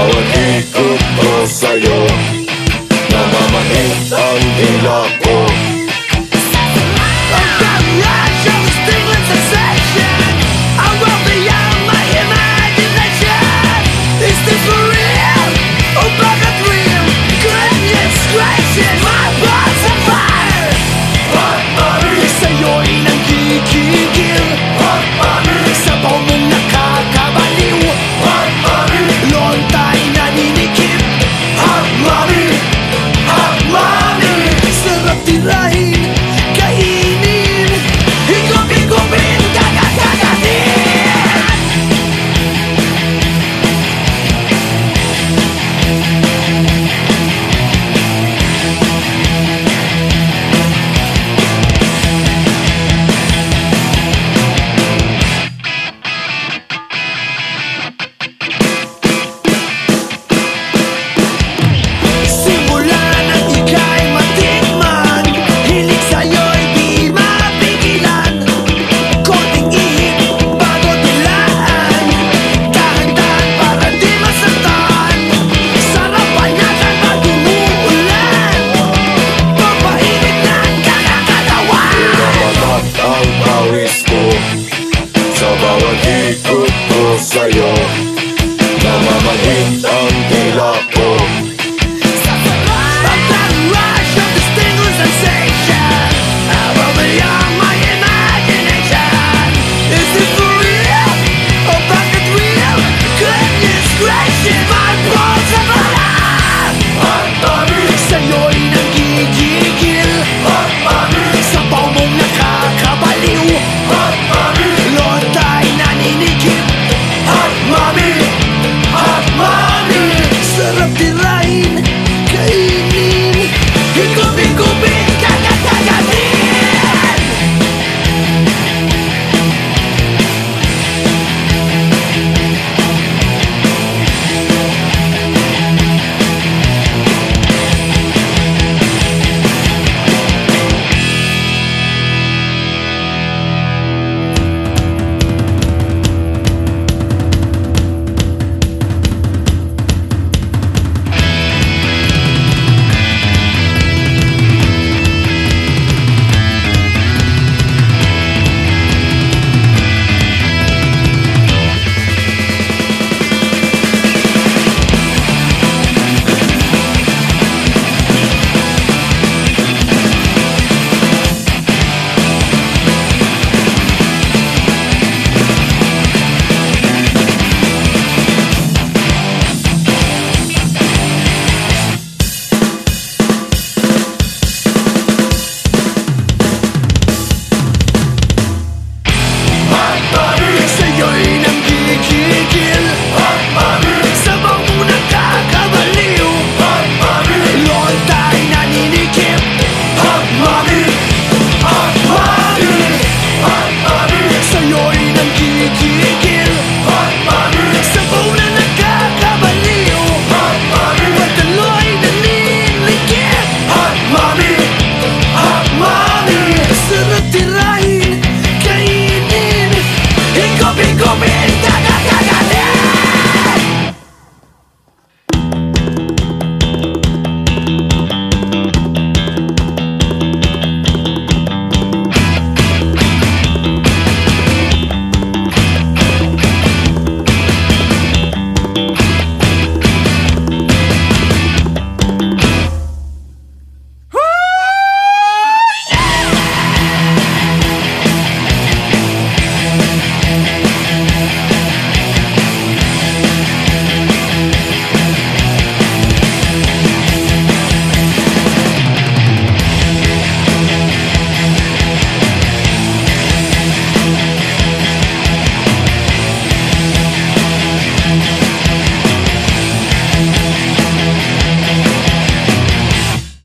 Bawat ikot ko sa'yo. Namamahit ang dila ko